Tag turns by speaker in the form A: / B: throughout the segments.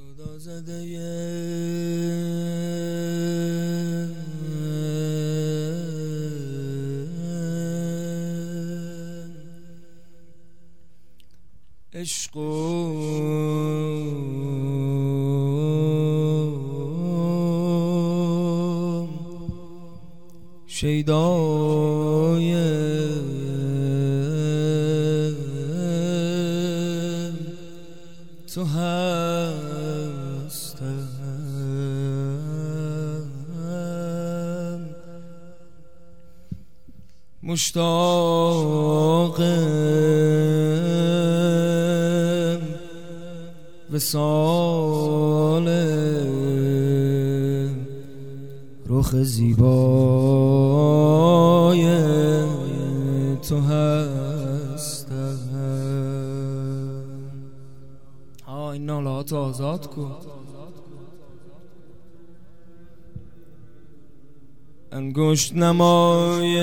A: صدا زده عشق شیدای تو مشتاقم وسال رخ زیبای تو هستم. ها این نالات آزاد کن. انگشت نمای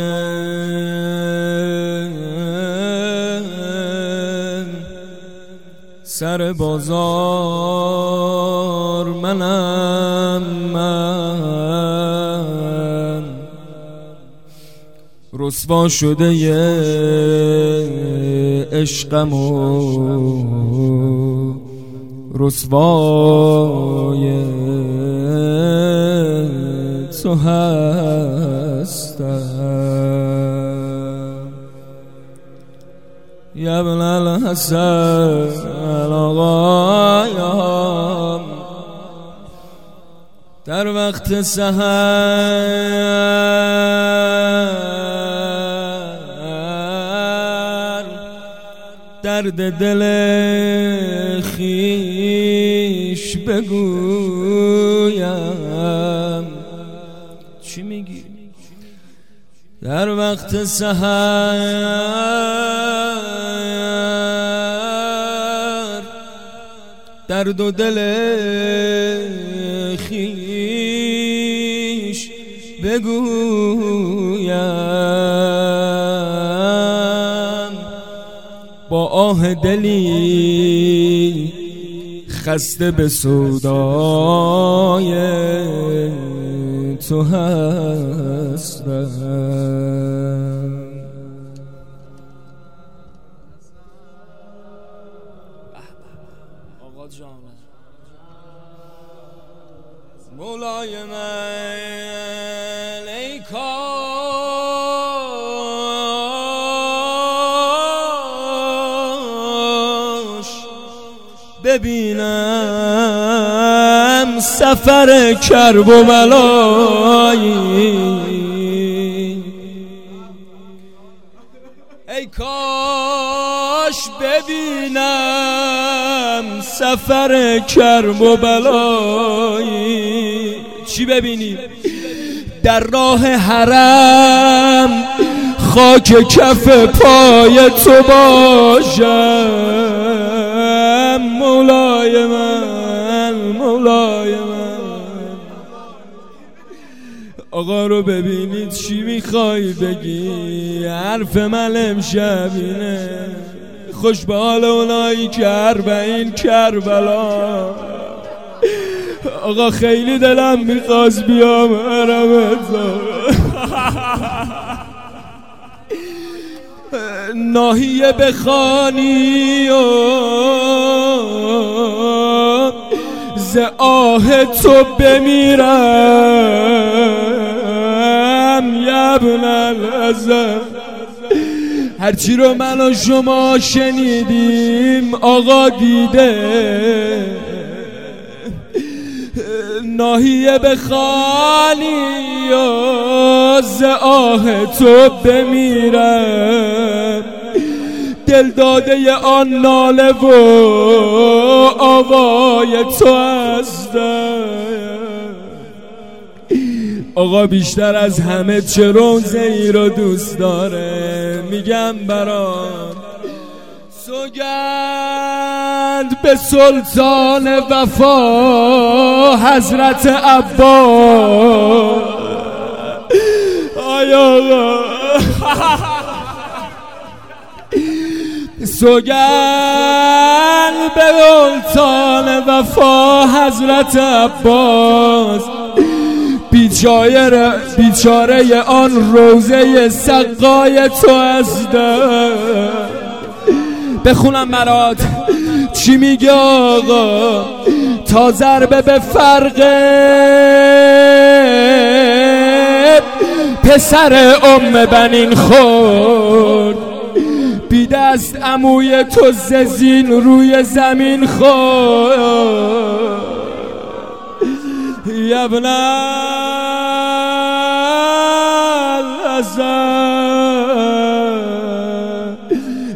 A: سر بازار منم من. رسوا شده عشقم و رسوای تو هستم. یا ابن الحسن آقایم در وقت سهر درد دل خیش بگویم. چی میگی؟ در وقت سهر درد و دل خیش بگویم. با آه دلی خسته به سودای تو هستم. مولای من ای کاش ببینم سفر کرب و ای کاش ببینم سفر کرب و بلایی. چی ببینی؟ در راه حرم خاک کف پای تو باشم. مولای من. آقا رو ببینید چی می‌خوای بگی؟ حرف من امشب اینه. خوش به حال اونایی که این کربلا. آقا خیلی دلم می‌خواست بیام حرم ناهیه بخانی و ز آه تو بمیرم. یبن الازم هرچی رو من و شما شنیدیم آقا دیده. ناهیه بخانی و ز آه تو بمیرم دل داده آن ناله و آوای تو هستم آقا بیشتر از همه چه روزه ای رو دوست داره. میگم برام. سوگند به سلطان وفا حضرت عباس. آیا سوگل به سلطان وفا حضرت عباس. بیچاره بیچاره آن روزه سقای تو از بخونم برات. چی میگه آقا؟ تا ضربه به فرق پسر ام بنین خورد بی دست اموی تو ززین روی زمین خورد یبنا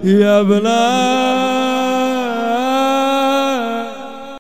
A: يا